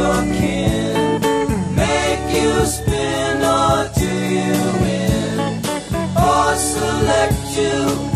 your kin make you spin or do you win or select you?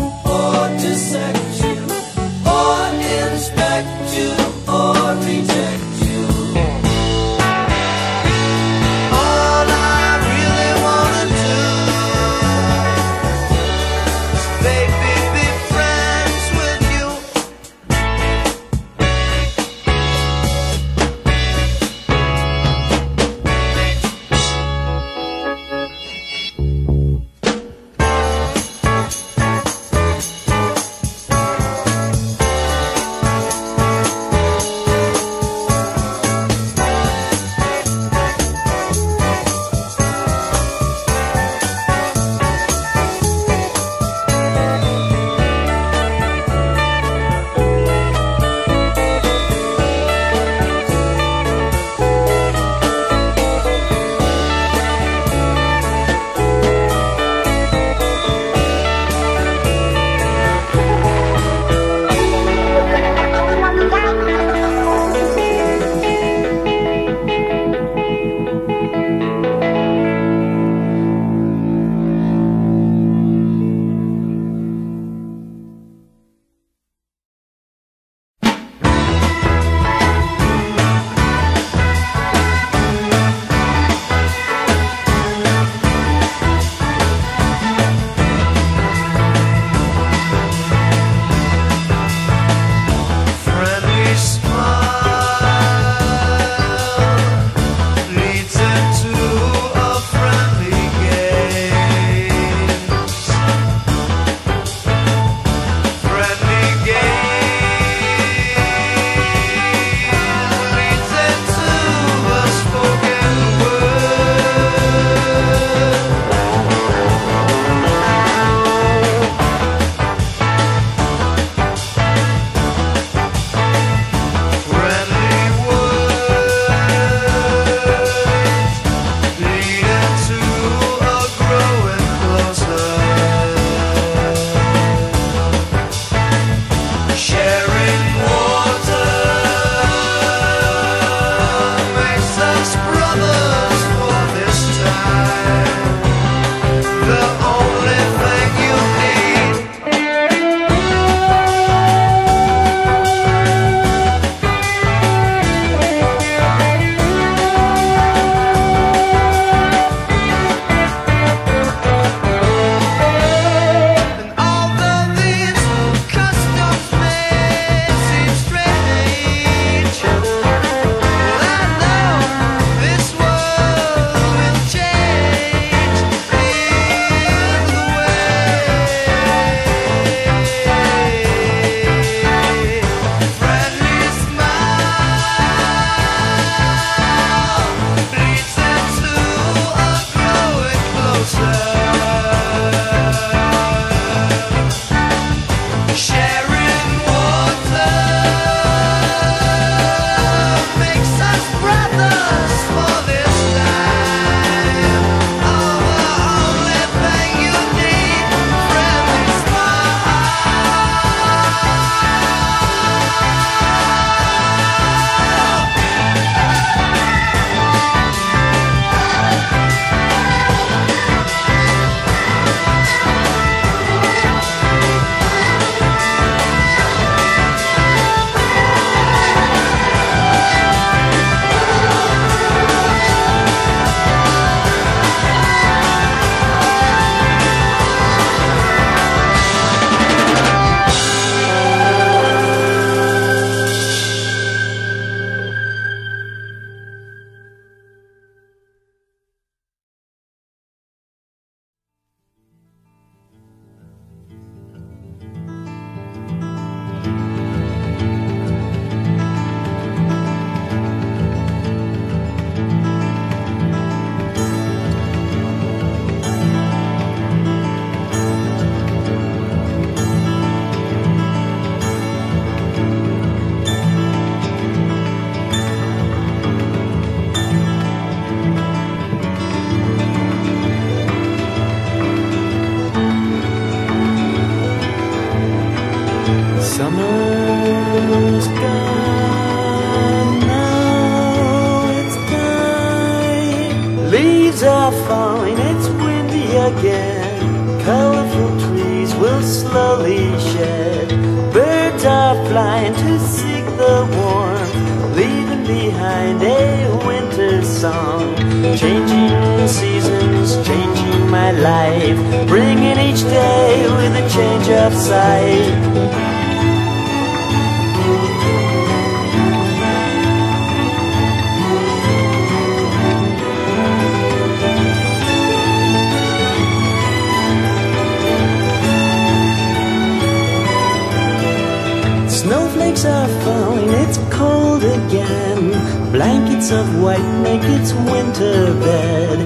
Are falling, it's cold again. Blankets of white make its winter bed.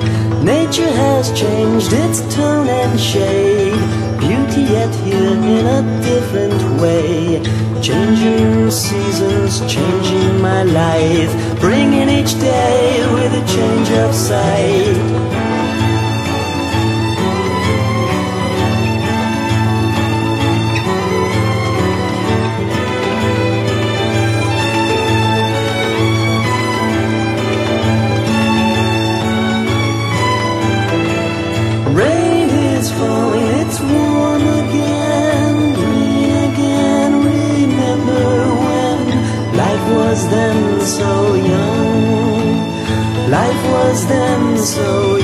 Nature has changed its tone and shade. Beauty yet here in a different way. Changing seasons, changing my life. Bringing each day with a change of sight. So young? Life was then so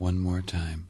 one more time.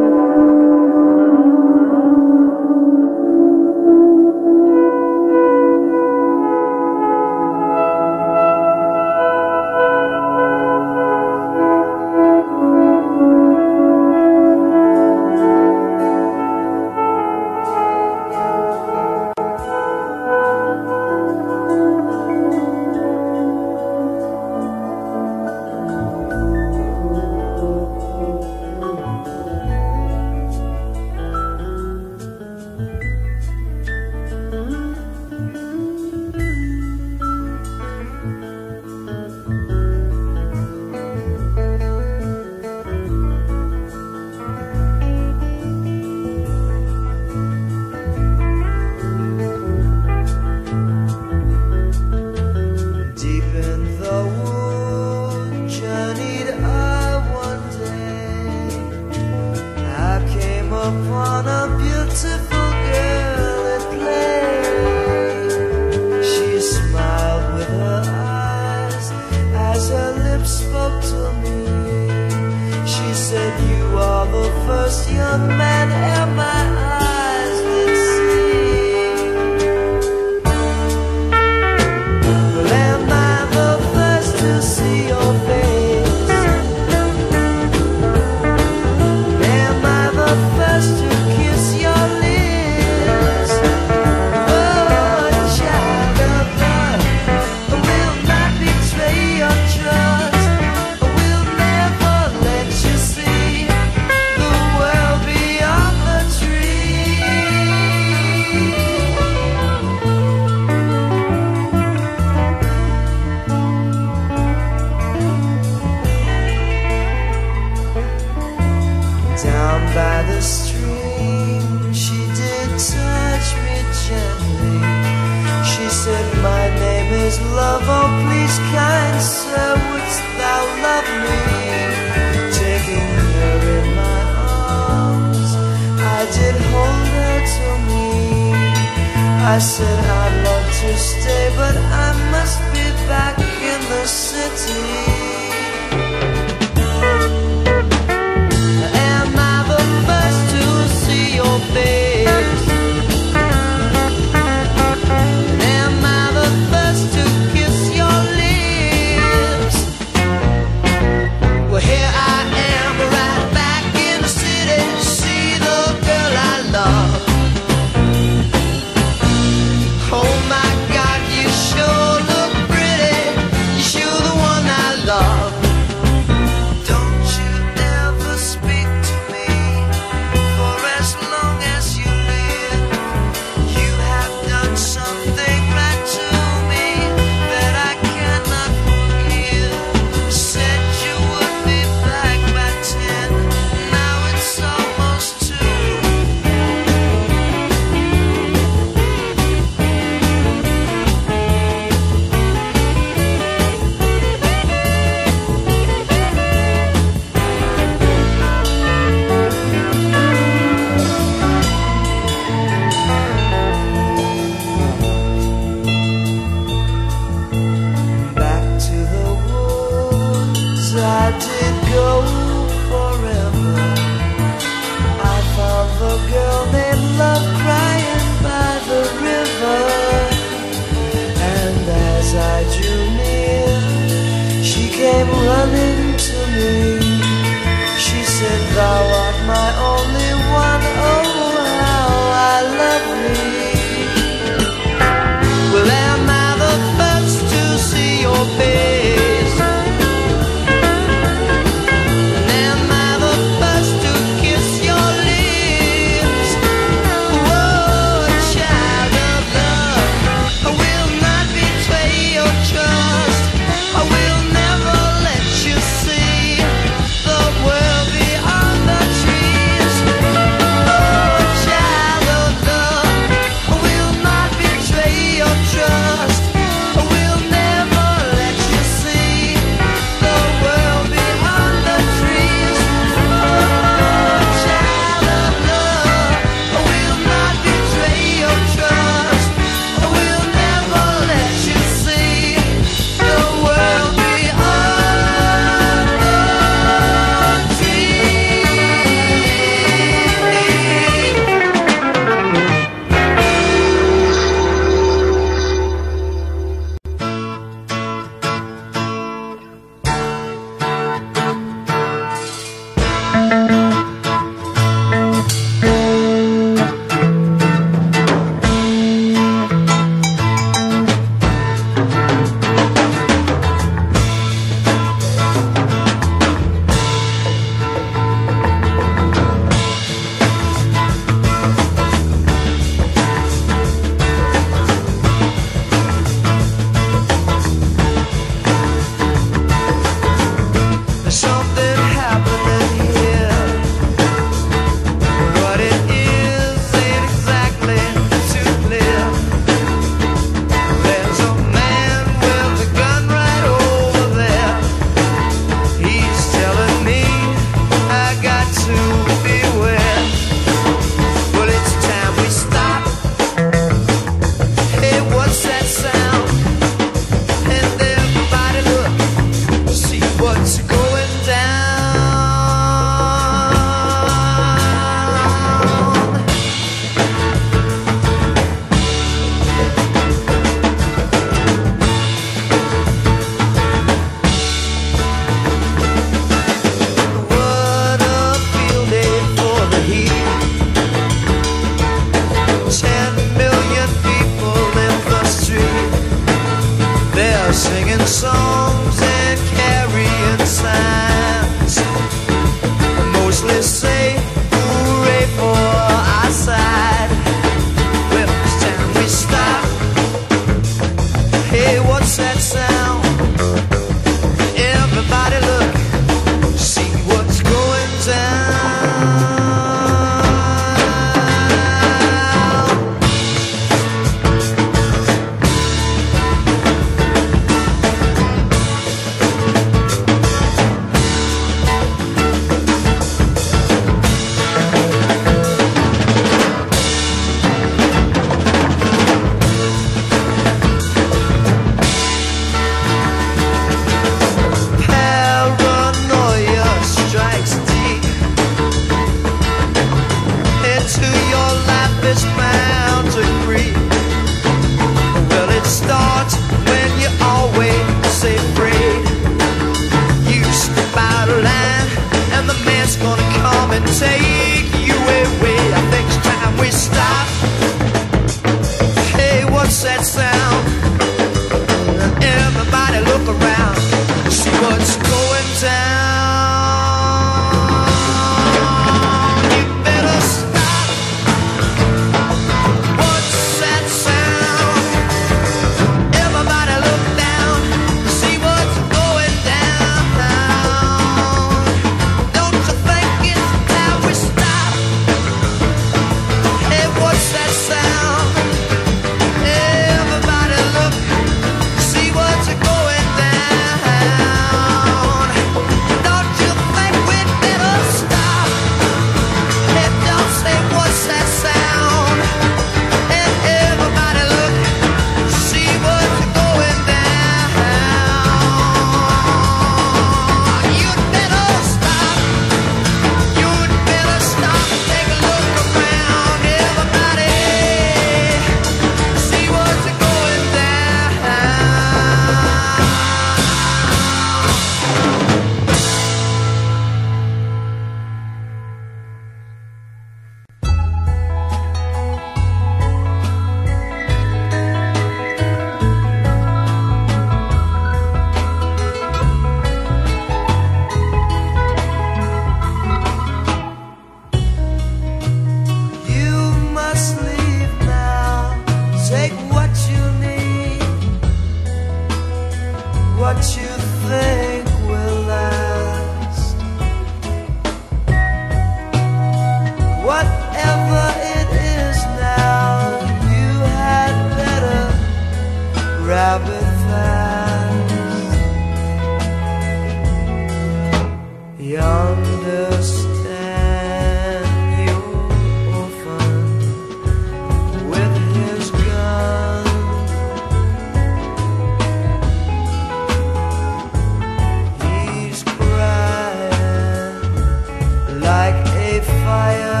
Has